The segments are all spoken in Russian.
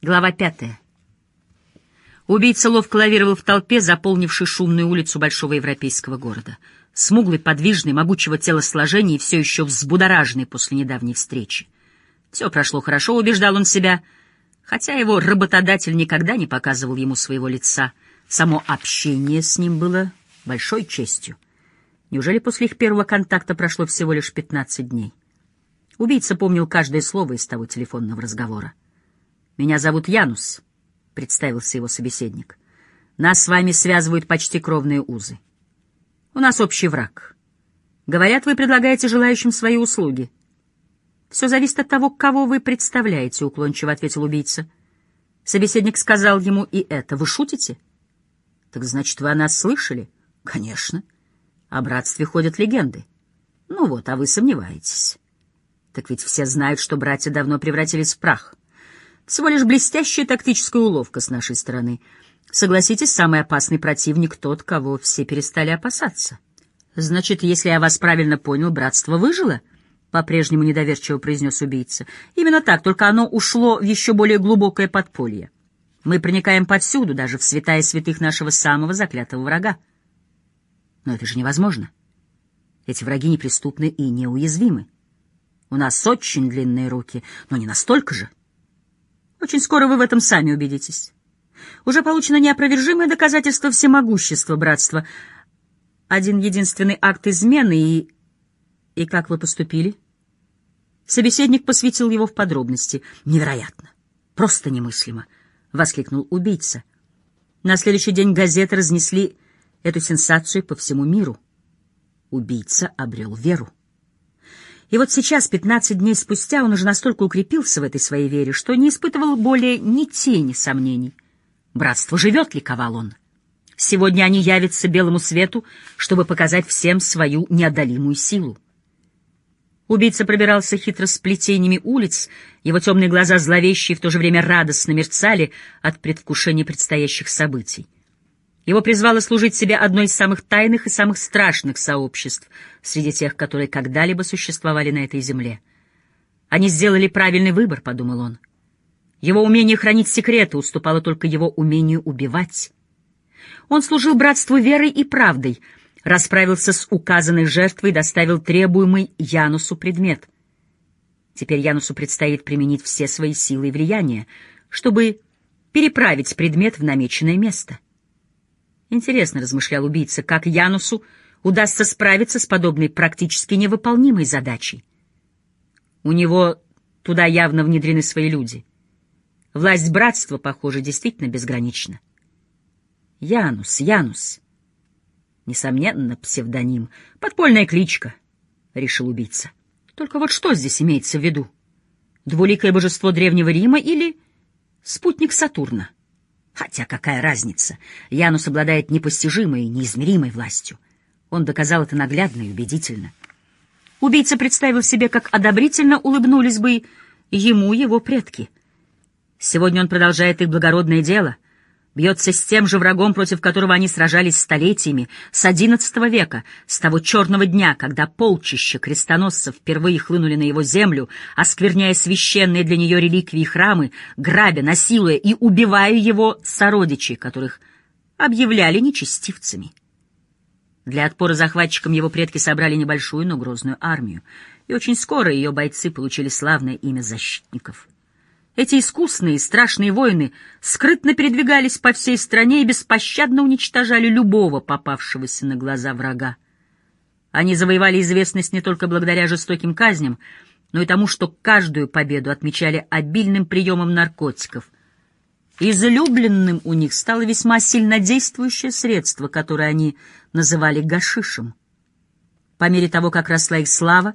Глава пятая. Убийца ловко лавировал в толпе, заполнившей шумную улицу большого европейского города. Смуглый, подвижный, могучего телосложения и все еще взбудораженный после недавней встречи. Все прошло хорошо, убеждал он себя, хотя его работодатель никогда не показывал ему своего лица. Само общение с ним было большой честью. Неужели после их первого контакта прошло всего лишь пятнадцать дней? Убийца помнил каждое слово из того телефонного разговора. «Меня зовут Янус», — представился его собеседник. «Нас с вами связывают почти кровные узы. У нас общий враг. Говорят, вы предлагаете желающим свои услуги». «Все зависит от того, кого вы представляете», — уклончиво ответил убийца. Собеседник сказал ему и это. «Вы шутите?» «Так значит, вы о нас слышали?» «Конечно. О братстве ходят легенды. Ну вот, а вы сомневаетесь». «Так ведь все знают, что братья давно превратились в прах». Всего лишь блестящая тактическая уловка с нашей стороны. Согласитесь, самый опасный противник — тот, кого все перестали опасаться. Значит, если я вас правильно понял, братство выжило? По-прежнему недоверчиво произнес убийца. Именно так, только оно ушло в еще более глубокое подполье. Мы проникаем повсюду, даже в святая святых нашего самого заклятого врага. Но это же невозможно. Эти враги неприступны и неуязвимы. У нас очень длинные руки, но не настолько же. Очень скоро вы в этом сами убедитесь. Уже получено неопровержимое доказательство всемогущества братства. Один единственный акт измены и... И как вы поступили? Собеседник посвятил его в подробности. Невероятно. Просто немыслимо. — воскликнул убийца. На следующий день газеты разнесли эту сенсацию по всему миру. Убийца обрел веру. И вот сейчас, пятнадцать дней спустя, он уже настолько укрепился в этой своей вере, что не испытывал более ни тени сомнений. «Братство живет», — ликовал он. «Сегодня они явятся белому свету, чтобы показать всем свою неодолимую силу». Убийца пробирался хитро сплетениями улиц, его темные глаза зловещие в то же время радостно мерцали от предвкушения предстоящих событий. Его призвало служить себе одной из самых тайных и самых страшных сообществ среди тех, которые когда-либо существовали на этой земле. «Они сделали правильный выбор», — подумал он. Его умение хранить секреты уступало только его умению убивать. Он служил братству верой и правдой, расправился с указанной жертвой и доставил требуемый Янусу предмет. Теперь Янусу предстоит применить все свои силы и влияния, чтобы переправить предмет в намеченное место. Интересно, размышлял убийца, как Янусу удастся справиться с подобной практически невыполнимой задачей. У него туда явно внедрены свои люди. Власть братства, похоже, действительно безгранична. Янус, Янус. Несомненно, псевдоним. Подпольная кличка, — решил убийца. Только вот что здесь имеется в виду? Двуликое божество Древнего Рима или спутник Сатурна? Хотя какая разница? Янус обладает непостижимой и неизмеримой властью. Он доказал это наглядно и убедительно. Убийца представил себе, как одобрительно улыбнулись бы ему его предки. Сегодня он продолжает их благородное дело — бьется с тем же врагом, против которого они сражались столетиями, с XI века, с того черного дня, когда полчища крестоносцев впервые хлынули на его землю, оскверняя священные для нее реликвии и храмы, грабя, насилуя и убивая его сородичей, которых объявляли нечестивцами. Для отпора захватчикам его предки собрали небольшую, но грозную армию, и очень скоро ее бойцы получили славное имя защитников — эти искусные и страшные воины скрытно передвигались по всей стране и беспощадно уничтожали любого попавшегося на глаза врага. Они завоевали известность не только благодаря жестоким казням, но и тому, что каждую победу отмечали обильным приемом наркотиков. Излюбленным у них стало весьма сильнодействующее средство, которое они называли гашишем. По мере того, как росла их слава,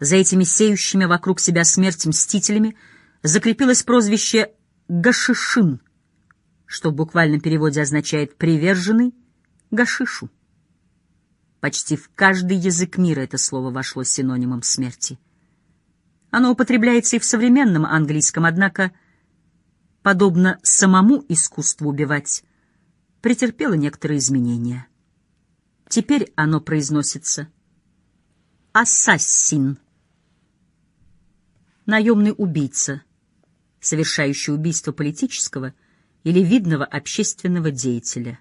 за этими сеющими вокруг себя смерть мстителями — закрепилось прозвище «Гашишин», что в буквальном переводе означает «приверженный гашишу». Почти в каждый язык мира это слово вошло синонимом смерти. Оно употребляется и в современном английском, однако, подобно самому искусству убивать, претерпело некоторые изменения. Теперь оно произносится «ассасин» наемный убийца, совершающий убийство политического или видного общественного деятеля.